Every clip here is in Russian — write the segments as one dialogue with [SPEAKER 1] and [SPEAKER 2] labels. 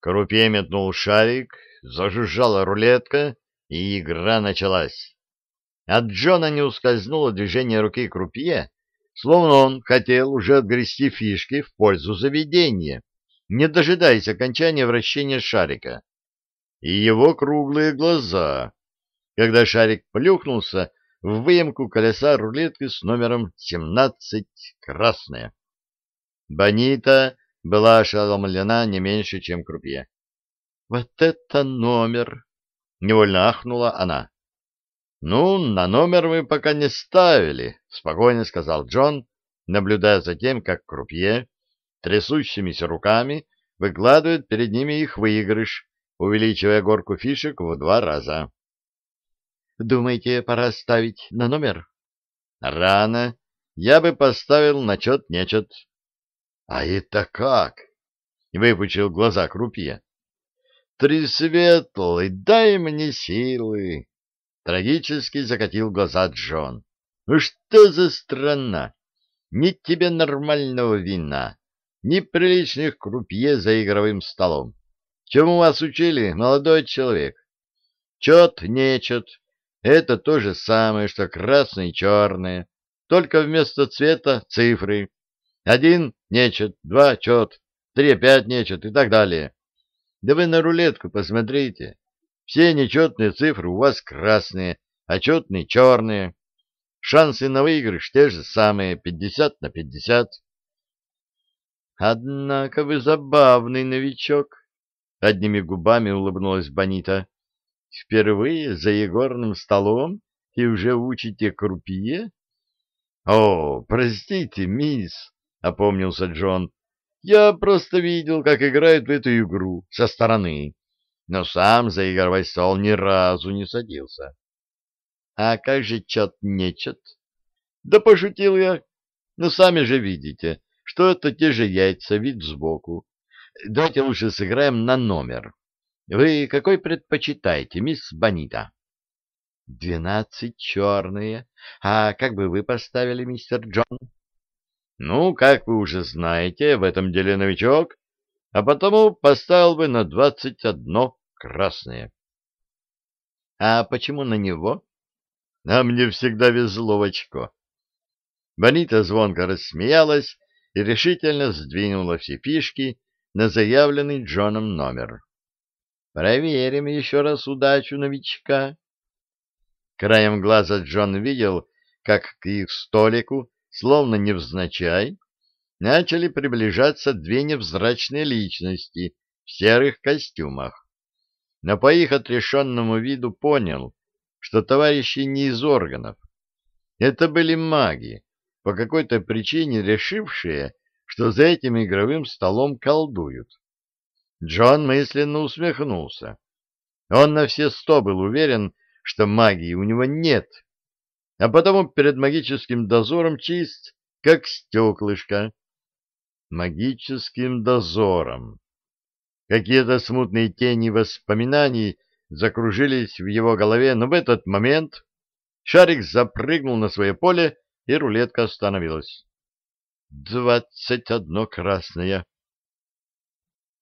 [SPEAKER 1] Крупье метнул шарик, зажужжала рулетка, и игра началась. От Джона не ускользнуло движение руки крупье, словно он хотел уже отгрести фишки в пользу заведения, не дожидаясь окончания вращения шарика. И его круглые глаза, когда шарик плюхнулся в выемку колеса рулетки с номером 17 красная. Бонита была ошеломлена не меньше, чем крупье. «Вот это номер!» — невольно ахнула она. «Ну, на номер мы пока не ставили», — спокойно сказал Джон, наблюдая за тем, как крупье трясущимися руками выкладывает перед ними их выигрыш, увеличивая горку фишек в два раза. «Думаете, пора ставить на номер?» «Рано. Я бы поставил на чет-нечет». «А это как?» — выпучил глаза крупье. «Тресветлый, дай мне силы!» Трагически закатил глаза Джон. «Ну что за страна? Ни тебе нормального вина, ни приличных крупье за игровым столом. Чему вас учили, молодой человек? Чет, нечет. Это то же самое, что красное и черное, только вместо цвета цифры. Один нечет, два чет, три опять нечет и так далее. Да вы на рулетку посмотрите. Все нечетные цифры у вас красные, а четные черные. Шансы на выигрыш те же самые, пятьдесят на пятьдесят. Однако вы забавный новичок, — одними губами улыбнулась Бонита. Впервые за Егорным столом и уже учите крупье? — О, простите, мисс, — опомнился Джон. — Я просто видел, как играют в эту игру со стороны но сам за игровой стол ни разу не садился. — А как же чет-нечет? — Да пошутил я. Ну, сами же видите, что это те же яйца, вид сбоку. Давайте лучше сыграем на номер. Вы какой предпочитаете, мисс Бонита? — Двенадцать черные. А как бы вы поставили, мистер Джон? — Ну, как вы уже знаете, в этом деле новичок, а потому поставил бы на двадцать одно красные. — А почему на него? — А мне всегда везло в очко. Бонита звонко рассмеялась и решительно сдвинула все фишки на заявленный Джоном номер. — Проверим еще раз удачу новичка. Краем глаза Джон видел, как к их столику, словно невзначай, начали приближаться две невзрачные личности в серых костюмах но по их отрешенному виду понял, что товарищи не из органов. Это были маги, по какой-то причине решившие, что за этим игровым столом колдуют. Джон мысленно усмехнулся. Он на все сто был уверен, что магии у него нет, а потому перед магическим дозором чист, как стеклышко. Магическим дозором. Какие-то смутные тени воспоминаний закружились в его голове, но в этот момент шарик запрыгнул на свое поле, и рулетка остановилась. «Двадцать одно красное!»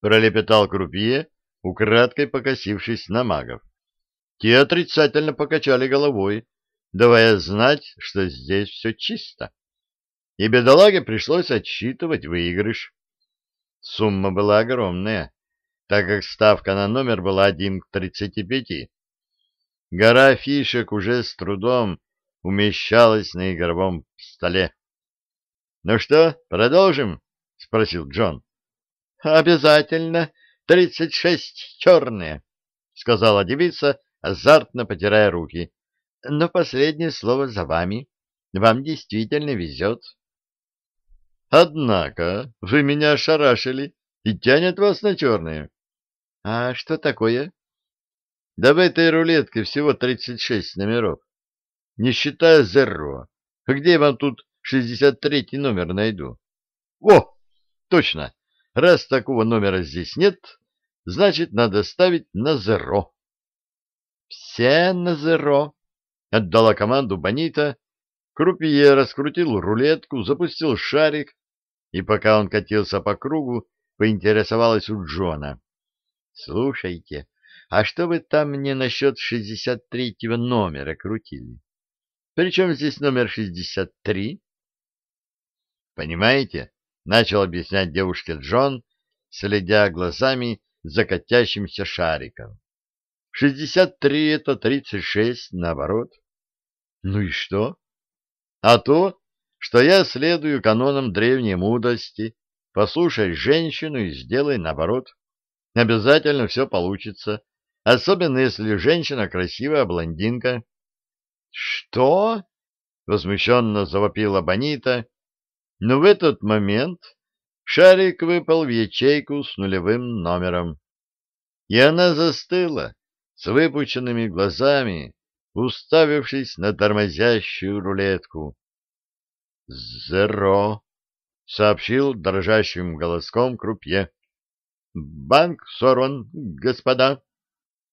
[SPEAKER 1] Пролепетал крупье, украдкой покосившись на магов. Те отрицательно покачали головой, давая знать, что здесь все чисто. И бедолаге пришлось отсчитывать выигрыш. Сумма была огромная так как ставка на номер была 1 к 35. Гора фишек уже с трудом умещалась на игровом столе. — Ну что, продолжим? — спросил Джон. — Обязательно. Тридцать шесть черные, — сказала девица, азартно потирая руки. — Но последнее слово за вами. Вам действительно везет. — Однако вы меня ошарашили и тянет вас на черные. А что такое? Да в этой рулетке всего 36 номеров. Не считая зеро. Где я вам тут 63 номер найду? О, точно. Раз такого номера здесь нет, значит, надо ставить на зеро. Все на зеро. Отдала команду Бонита. Крупье раскрутил рулетку, запустил шарик, и пока он катился по кругу, поинтересовалась у Джона. Слушайте, а что вы там мне насчет шестьдесят третьего номера крутили? Причем здесь номер шестьдесят три? Понимаете, начал объяснять девушке Джон, следя глазами за катящимся шариком. Шестьдесят три — это тридцать шесть, наоборот. Ну и что? А то, что я следую канонам древней мудрости. Послушай женщину и сделай наоборот. Обязательно все получится, особенно если женщина красивая блондинка. — Что? — возмущенно завопила Бонита, но в этот момент шарик выпал в ячейку с нулевым номером. И она застыла с выпученными глазами, уставившись на тормозящую рулетку. «Зеро», — сообщил дрожащим голоском крупье. «Банк сорван, господа.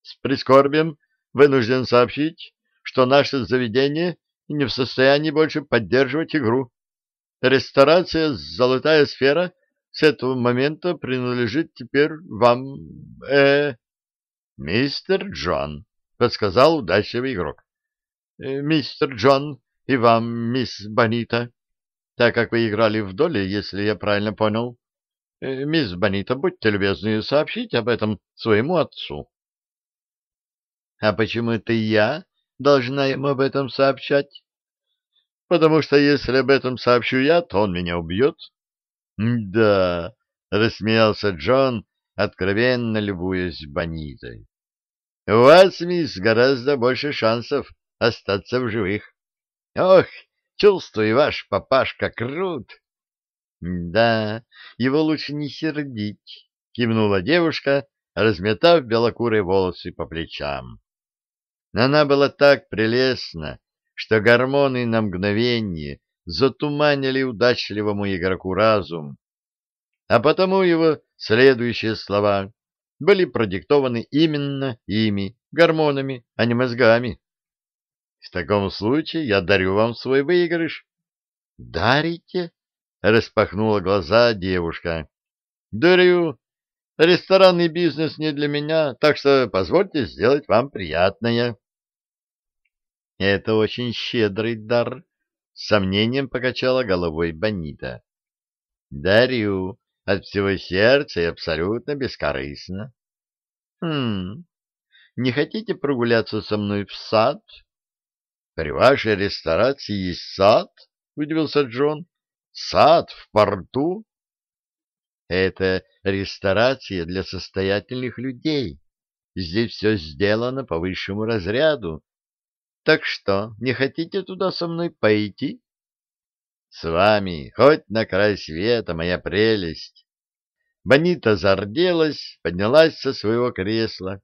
[SPEAKER 1] С прискорбием вынужден сообщить, что наше заведение не в состоянии больше поддерживать игру. Ресторация «Золотая сфера» с этого момента принадлежит теперь вам, э, мистер Джон, — подсказал удачливый игрок. «Э, мистер Джон и вам, мисс Бонита, так как вы играли в доле, если я правильно понял. Э, мисс Бонита, будьте любезны сообщить об этом своему отцу. — А почему это я должна ему об этом сообщать? — Потому что если об этом сообщу я, то он меня убьет. — Да, — рассмеялся Джон, откровенно любуясь Бонитой. — У вас, мисс, гораздо больше шансов остаться в живых. Ох, чувствую, ваш папашка крут. — Да, его лучше не сердить, — кивнула девушка, разметав белокурые волосы по плечам. Она была так прелестна, что гормоны на мгновение затуманили удачливому игроку разум, а потому его следующие слова были продиктованы именно ими, гормонами, а не мозгами. В таком случае я дарю вам свой выигрыш. — Дарите? — распахнула глаза девушка. — Дарю. Ресторанный бизнес не для меня, так что позвольте сделать вам приятное. — Это очень щедрый дар, — с сомнением покачала головой Бонита. — Дарю от всего сердца и абсолютно бескорыстно. — Хм, не хотите прогуляться со мной в сад? — При вашей ресторации есть сад? — удивился Джон. — Сад в порту? — Это ресторация для состоятельных людей. Здесь все сделано по высшему разряду. Так что, не хотите туда со мной пойти? С вами, хоть на край света, моя прелесть. Бонита зарделась, поднялась со своего кресла,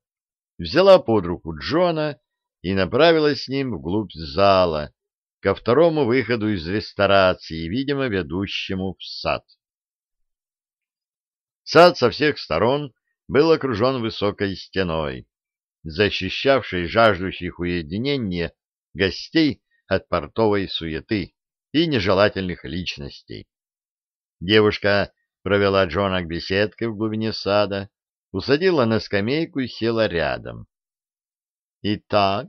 [SPEAKER 1] взяла под руку Джона и направилась с ним вглубь зала, ко второму выходу из ресторации, видимо, ведущему в сад. Сад со всех сторон был окружен высокой стеной, защищавшей жаждущих уединения гостей от портовой суеты и нежелательных личностей. Девушка провела Джона к беседке в глубине сада, усадила на скамейку и села рядом. — Итак,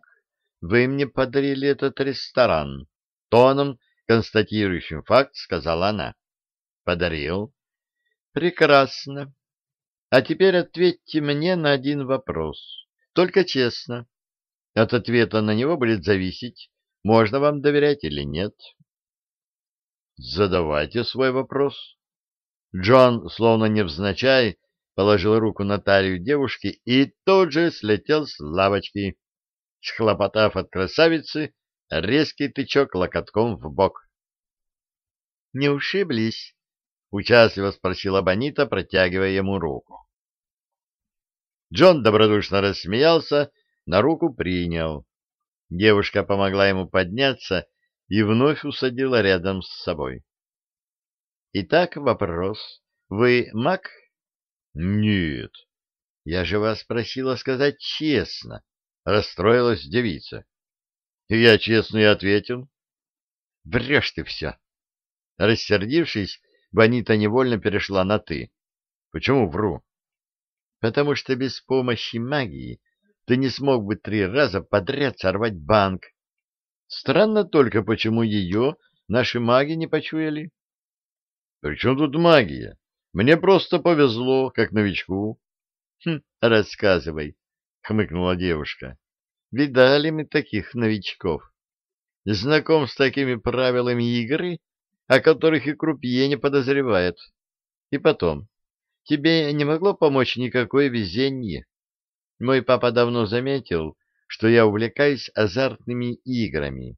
[SPEAKER 1] вы мне подарили этот ресторан, — тоном, констатирующим факт, сказала она. — Подарил. — Прекрасно. А теперь ответьте мне на один вопрос. Только честно. От ответа на него будет зависеть, можно вам доверять или нет. Задавайте свой вопрос. Джон, словно невзначай, положил руку на талию девушки и тут же слетел с лавочки, схлопотав от красавицы резкий тычок локотком в бок. — Не ушиблись? — участливо спросила Бонита, протягивая ему руку. Джон добродушно рассмеялся, на руку принял. Девушка помогла ему подняться и вновь усадила рядом с собой. Итак, вопрос. Вы маг? Нет. Я же вас просила сказать честно. Расстроилась девица. Я честно и ответил. Врешь ты все. Рассердившись, Бонита невольно перешла на «ты». Почему вру? потому что без помощи магии ты не смог бы три раза подряд сорвать банк. Странно только, почему ее наши маги не почуяли. — При чем тут магия? Мне просто повезло, как новичку. — Хм, рассказывай, — хмыкнула девушка. — Видали мы таких новичков. Знаком с такими правилами игры, о которых и крупье не подозревает. И потом, тебе не могло помочь никакое везение. Мой папа давно заметил, что я увлекаюсь азартными играми.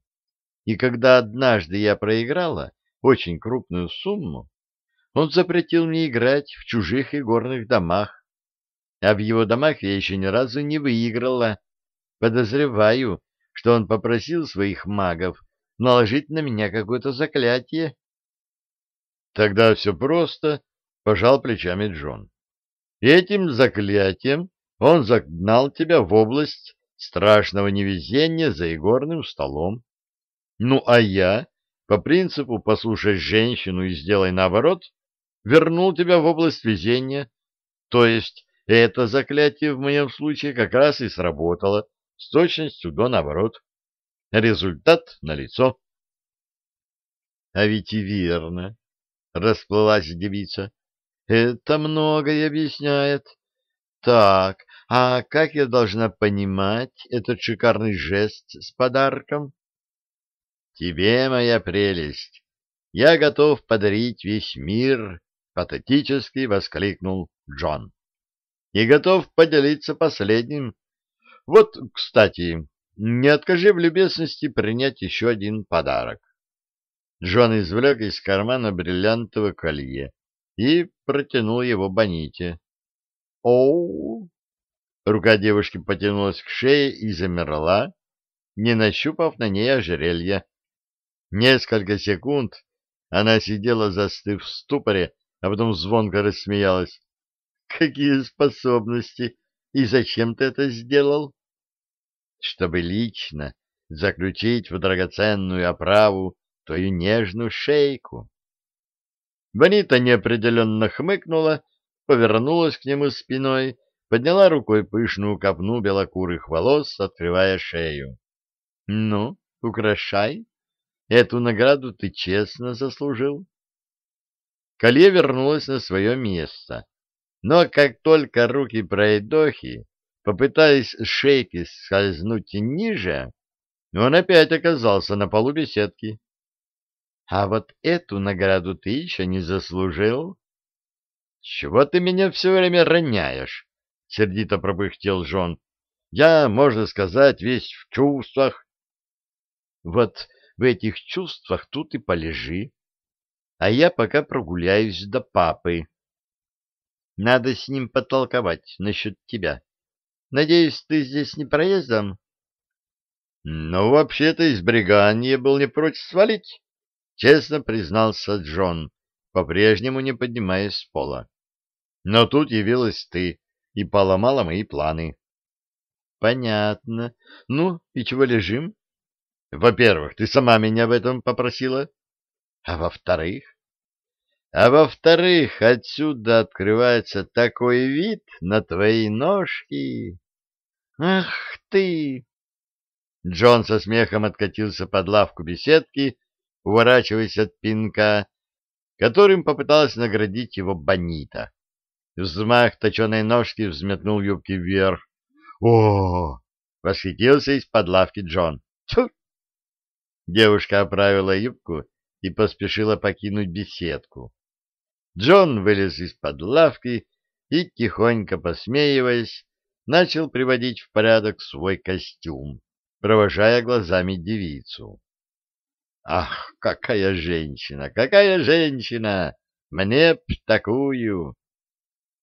[SPEAKER 1] И когда однажды я проиграла очень крупную сумму, он запретил мне играть в чужих игорных домах. А в его домах я еще ни разу не выиграла. Подозреваю, что он попросил своих магов наложить на меня какое-то заклятие. Тогда все просто, пожал плечами Джон. Этим заклятием он загнал тебя в область страшного невезения за игорным столом. Ну, а я, по принципу «послушай женщину и сделай наоборот», вернул тебя в область везения. То есть это заклятие в моем случае как раз и сработало с точностью до наоборот. Результат налицо. — А ведь и верно, — расплылась девица. — Это многое объясняет. Так, а как я должна понимать этот шикарный жест с подарком? — Тебе, моя прелесть, я готов подарить весь мир, — патетически воскликнул Джон. — И готов поделиться последним. Вот, кстати, не откажи в любезности принять еще один подарок. Джон извлек из кармана бриллиантовое колье и протянул его Боните. «Оу!» Рука девушки потянулась к шее и замерла, не нащупав на ней ожерелья. Несколько секунд она сидела, застыв в ступоре, а потом звонко рассмеялась. «Какие способности! И зачем ты это сделал?» чтобы лично заключить в драгоценную оправу твою нежную шейку. Бонита неопределенно хмыкнула, повернулась к нему спиной, подняла рукой пышную копну белокурых волос, открывая шею. — Ну, украшай. Эту награду ты честно заслужил. Колье вернулось на свое место, но как только руки пройдохи Попытаясь с шейки скользнуть ниже, он опять оказался на полу беседки. — А вот эту награду ты еще не заслужил. — Чего ты меня все время роняешь? — сердито пропыхтел Жон. — Я, можно сказать, весь в чувствах. — Вот в этих чувствах тут и полежи, а я пока прогуляюсь до папы. Надо с ним потолковать насчет тебя. Надеюсь, ты здесь не проездом? — Ну, вообще-то из Бриганья был не прочь свалить, — честно признался Джон, по-прежнему не поднимаясь с пола. — Но тут явилась ты и поломала мои планы. — Понятно. Ну, и чего лежим? — Во-первых, ты сама меня об этом попросила. — А во-вторых? А во-вторых, отсюда открывается такой вид на твои ножки. Ах ты! Джон со смехом откатился под лавку беседки, уворачиваясь от пинка, которым попыталась наградить его Бонита. Взмах точеной ножки взметнул юбки вверх. «О!» — восхитился из-под лавки Джон. «Тьфу!» Девушка оправила юбку и поспешила покинуть беседку. Джон вылез из-под лавки и, тихонько посмеиваясь, начал приводить в порядок свой костюм, провожая глазами девицу. «Ах, какая женщина! Какая женщина! Мне б такую!»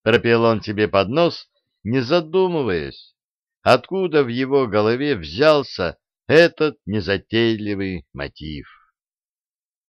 [SPEAKER 1] Пропел он себе под нос, не задумываясь, откуда в его голове взялся этот незатейливый мотив.